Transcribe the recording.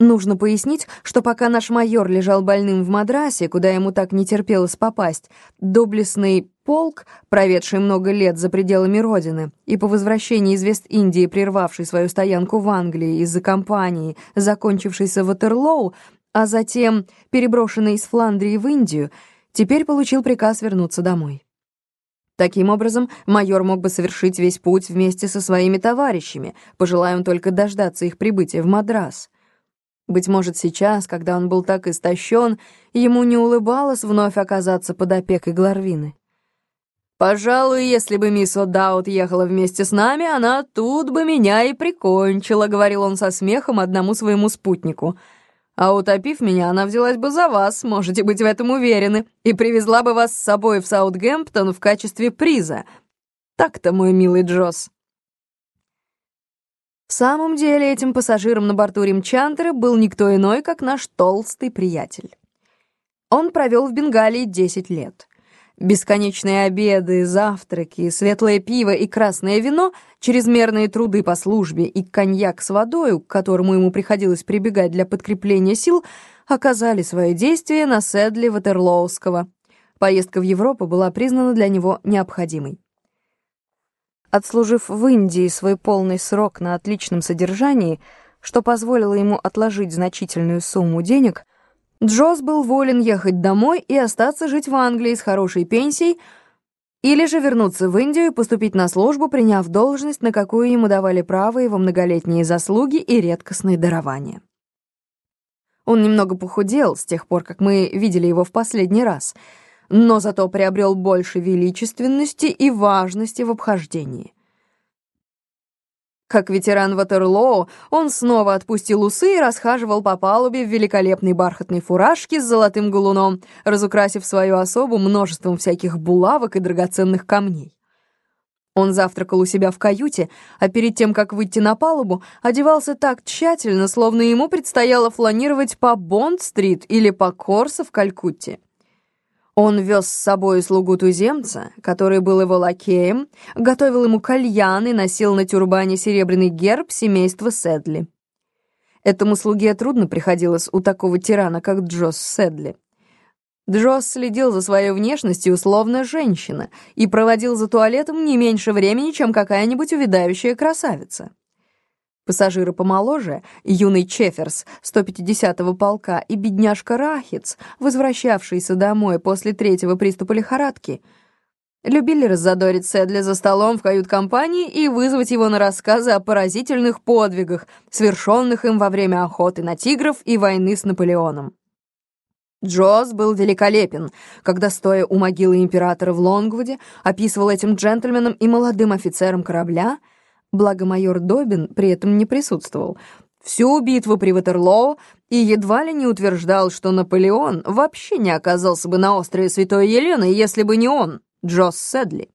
Нужно пояснить, что пока наш майор лежал больным в Мадрасе, куда ему так не терпелось попасть, доблестный полк, проведший много лет за пределами родины, и по возвращении из Вест-Индии прервавший свою стоянку в Англии из-за кампании, закончившейся Ватерлоу, а затем переброшенный из Фландрии в Индию, теперь получил приказ вернуться домой. Таким образом, майор мог бы совершить весь путь вместе со своими товарищами, пожелая он только дождаться их прибытия в Мадрас. Быть может, сейчас, когда он был так истощен, ему не улыбалось вновь оказаться под опекой Гларвины. «Пожалуй, если бы мисс О'Даут ехала вместе с нами, она тут бы меня и прикончила», — говорил он со смехом одному своему спутнику. «А утопив меня, она взялась бы за вас, можете быть в этом уверены, и привезла бы вас с собой в Саутгемптон в качестве приза. Так-то, мой милый Джосс». В самом деле этим пассажиром на борту Римчантера был никто иной, как наш толстый приятель. Он провел в Бенгалии 10 лет. Бесконечные обеды, завтраки, светлое пиво и красное вино, чрезмерные труды по службе и коньяк с водой, к которому ему приходилось прибегать для подкрепления сил, оказали свое действие на седле Ватерлоуского. Поездка в Европу была признана для него необходимой. Отслужив в Индии свой полный срок на отличном содержании, что позволило ему отложить значительную сумму денег, Джоз был волен ехать домой и остаться жить в Англии с хорошей пенсией, или же вернуться в Индию и поступить на службу, приняв должность, на какую ему давали право его многолетние заслуги и редкостные дарования. Он немного похудел с тех пор, как мы видели его в последний раз — но зато приобрел больше величественности и важности в обхождении. Как ветеран Ватерлоо, он снова отпустил усы и расхаживал по палубе в великолепной бархатной фуражке с золотым галуном, разукрасив свою особу множеством всяких булавок и драгоценных камней. Он завтракал у себя в каюте, а перед тем, как выйти на палубу, одевался так тщательно, словно ему предстояло фланировать по Бонд-стрит или по Корсо в Калькутте. Он вез с собой слугу туземца, который был его лакеем, готовил ему кальян и носил на тюрбане серебряный герб семейства Седли. Этому слуге трудно приходилось у такого тирана, как Джосс Седли. Джосс следил за своей внешностью условно женщина и проводил за туалетом не меньше времени, чем какая-нибудь увядающая красавица. Пассажиры помоложе, юный Чеферс 150-го полка и бедняжка Рахиц, возвращавшийся домой после третьего приступа лихорадки, любили раззадорить Седля за столом в кают-компании и вызвать его на рассказы о поразительных подвигах, совершенных им во время охоты на тигров и войны с Наполеоном. Джоз был великолепен, когда, стоя у могилы императора в Лонгвуде, описывал этим джентльменам и молодым офицерам корабля — благо майор Добин при этом не присутствовал, всю битву при Ватерлоо и едва ли не утверждал, что Наполеон вообще не оказался бы на острове Святой Елены, если бы не он, Джосс Седли.